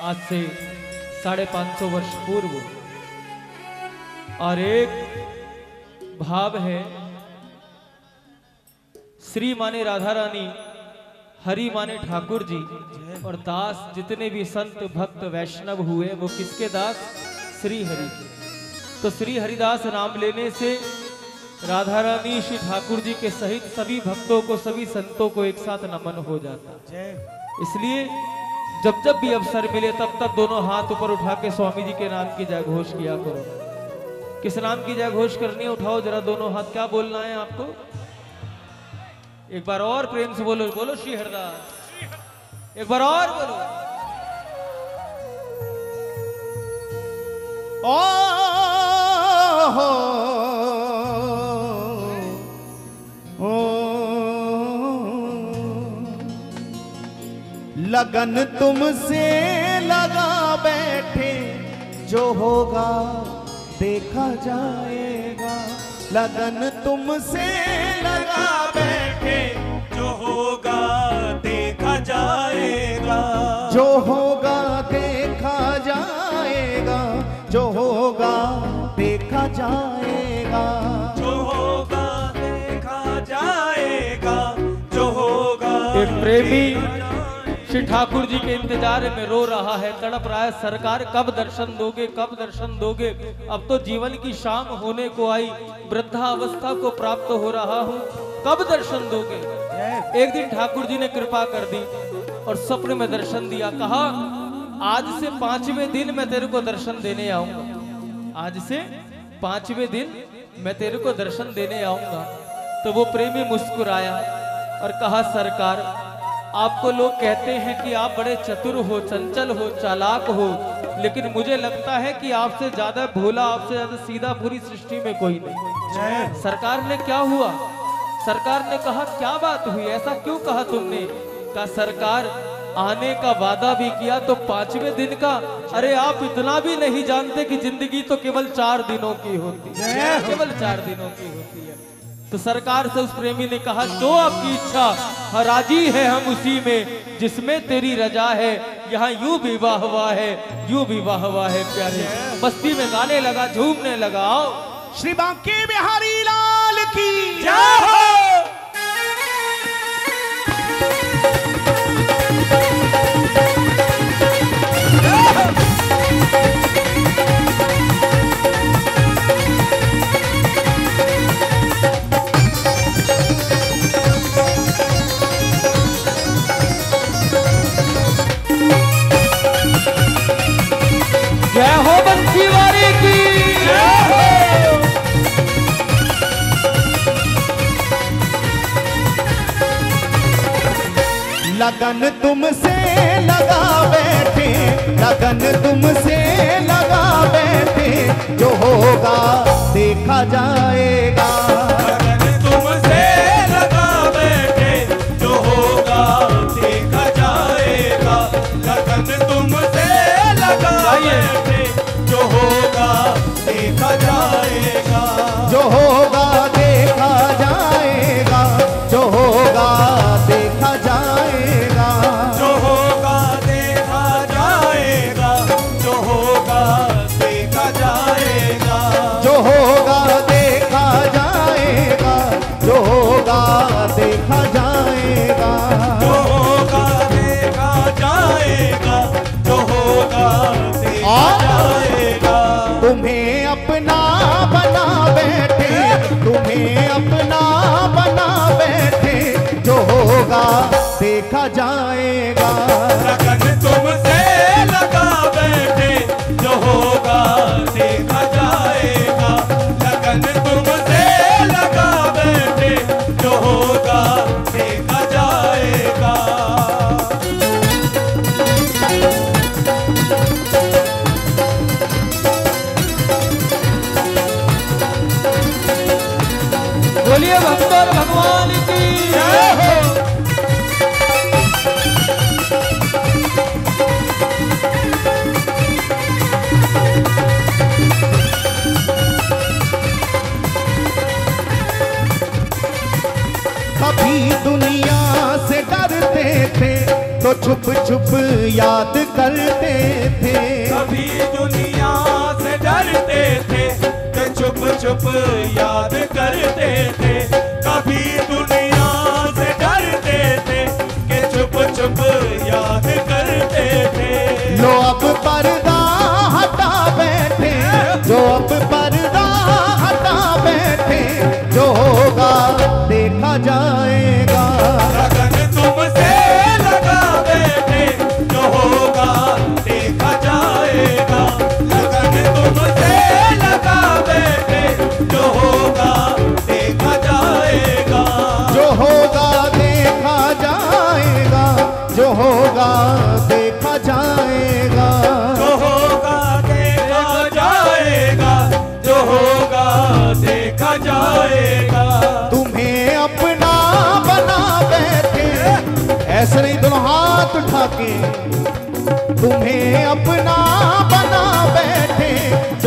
आज से साढ़े पाँच सौ वर्ष पूर्व और एक भाव है श्री माने राधा रानी हरि माने ठाकुर जी और दास जितने भी संत भक्त वैष्णव हुए वो किसके दास? श्री हरि के। तो श्री हरिदास नाम लेने से राधा रानी श्री ठाकुर जी के सहित सभी भक्तों को सभी संतों को एक साथ नमन हो जाता। इसलिए जब जब भी अवसर मिले, तब तब दोनों हाथ ऊपर उठा के स्वामी जी के नाम की जय घोष किया करो। किस नाम की जय घोष करनी है, उठाओ जरा दोनों हाथ। क्या बोलना है आपको? एक बार और प्रेम से बोलो बोलो श्री हरदास। एक बार और बोलो। ओ हो लगन तुमसे लगा बैठे। जो होगा देखा जाएगा। लगन तुमसे लगा बैठे। जो होगा देखा जाएगा। जो होगा देखा जाएगा। जो होगा देखा जाएगा। जो होगा देखा जाएगा। जो होगा प्रेमी देखा जाएगा। श्री ठाकुर जी के इंतज़ार में रो रहा है, तड़प रहा है, सरकार कब दर्शन दोगे, कब दर्शन दोगे? अब तो जीवन की शाम होने को आई, वृद्धावस्था को प्राप्त हो रहा हूँ, कब दर्शन दोगे? एक दिन ठाकुर जी ने कृपा कर दी और स्वप्न में दर्शन दिया, कहा, आज से पाँचवें दिन मैं तेरे को दर्शन देने आऊँगा। आज से पाँचवें दिन मैं तेरे को दर्शन देने आऊँगा। तो वो प्रेमी मुस्कुराया और कहा, सरकार आपको लोग कहते हैं कि आप बड़े चतुर हो चंचल हो चालाक हो लेकिन मुझे लगता है कि आपसे ज़्यादा भोला आपसे ज़्यादा सीधा पूरी सृष्टि में कोई नहीं। सरकार ने क्या हुआ? सरकार ने कहा क्या बात हुई? ऐसा क्यों कहा तुमने? कहा सरकार आने का वादा भी किया तो पाँचवें दिन का। अरे आप इतना भी नहीं जानते कि ज़िंदगी तो केवल चार दिनों की होती है। केवल चार दिनों की होती है। तो सरकार से उस प्रेमी ने कहा जो आपकी इच्छा हराजी राज़ी है हम उसी में जिसमें तेरी रजा है यहाँ यू विवाह हुआ है यू विवाह हुआ है प्यारे। बस्ती में गाने लगा झूमने लगा श्री बांके बिहारी लाल की जय हो! तुमसे लगा बैठे लगन तुमसे लगा बैठे जो होगा देखा जाएगा देखा जाएगा। लगन तुमसे Yeah.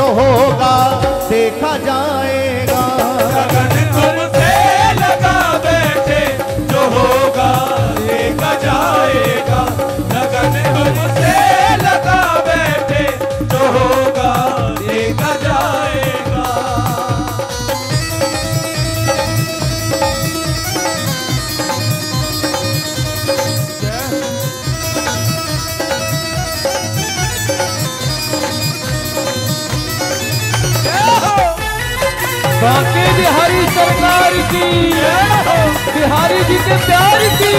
जो होगा देखा जाए। बाकी बिहारी सरकार की। बिहारी जी के प्यार की।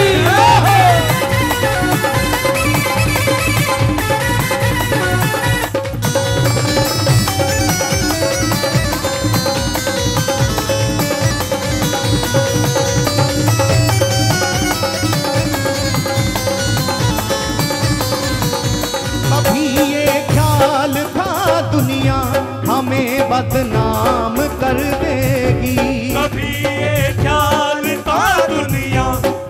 अभी ये ख्याल था दुनिया, हमें बदनाम कर देगी कभी ये ख्याल था दुनिया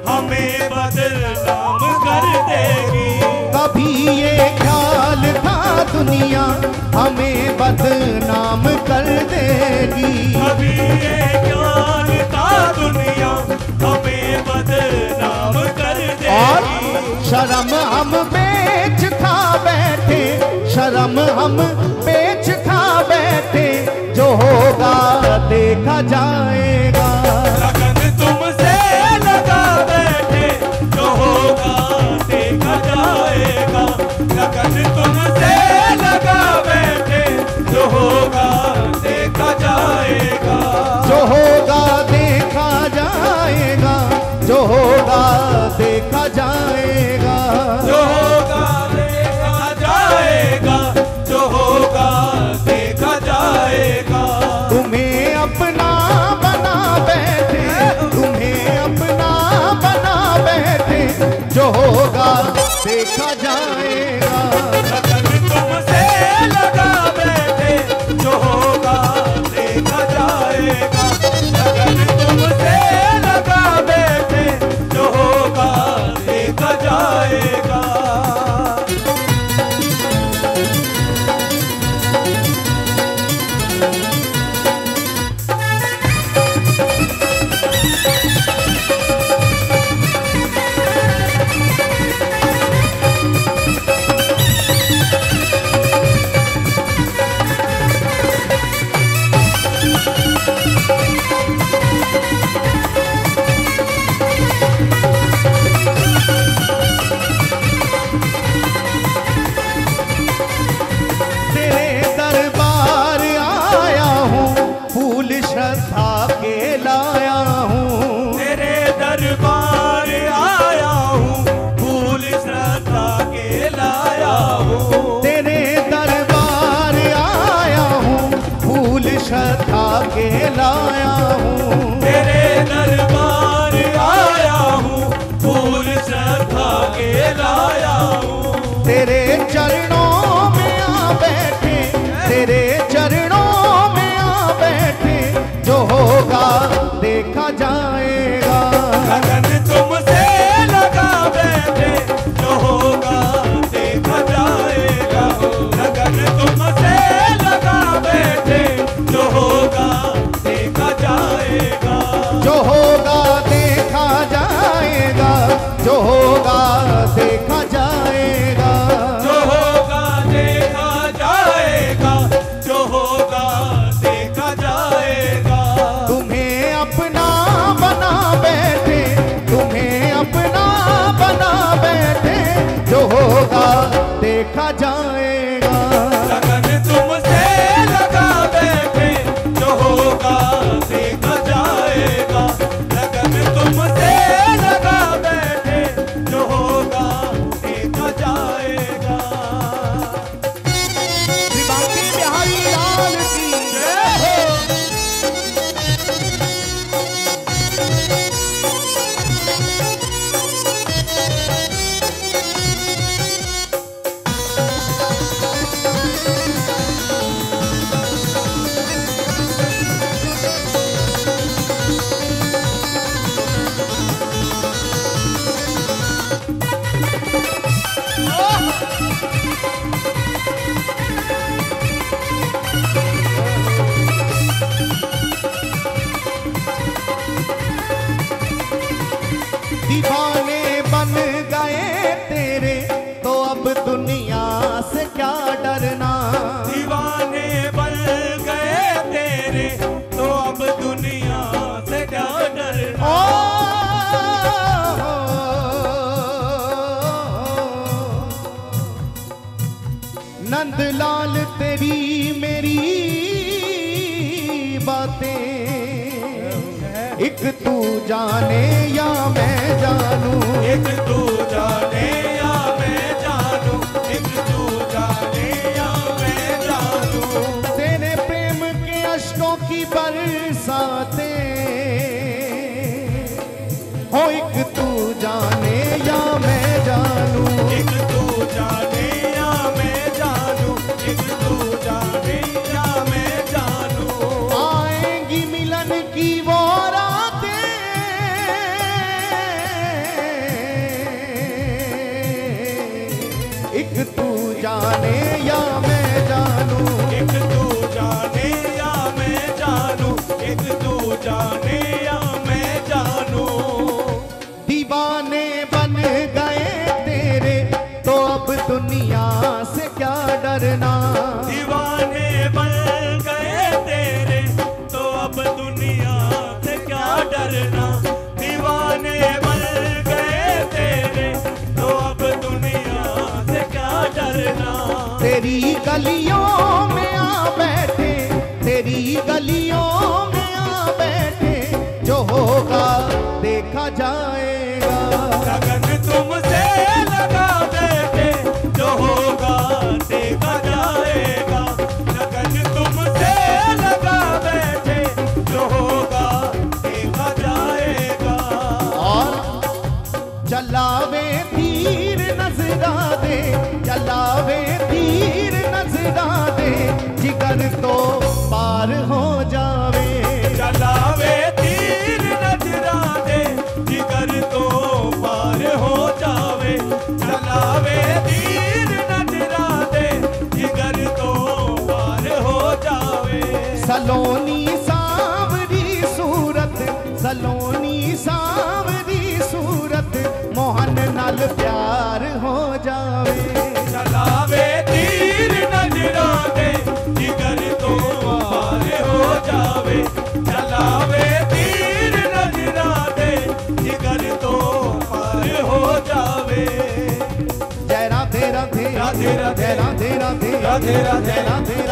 हमें बदनाम कर देगी। कभी ये ख्याल था दुनिया हमें बदनाम कर देगी। कभी ये ख्याल था दुनिया हमें बदनाम कर देगी। और शर्म हम बेच खा बैठे शर्म हम बेच खा बैठे होगा देखा जाएगा। लगन तुमसे लगा बैठे जो होगा देखा जाएगा। लगन तुमसे लगा बैठे जो होगा देखा जाएगा। जो होगा देखा जाएगा। जो होगा फूल श्रद्धा के लाया हूँ। तेरे दरबार देखा जाए दीवाने बन गए तेरे तो अब दुनिया से क्या डरना? दीवाने बन गए तेरे तो अब दुनिया से क्या डरना? ओ नंदलाल एक तू जाने या मैं जानू? एक तू जाने या मैं जानू? एक तू जाने या मैं जानू? तेरे प्रेम के अश्कों की बरसाते। हो एक तू जाने या जाए सलोनी सांवरी सूरत सलोनी सांवरी सूरत मोहन नल प्यार हो जावे। चलावे तीर नजरा दे जिगर तो पार हो जावे। चलावे तीर नजरा दे जिगर तो पार हो जावे। जय राधे राधे राधे राधे राधे राधे राधे राधे।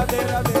ladeira, ladeira.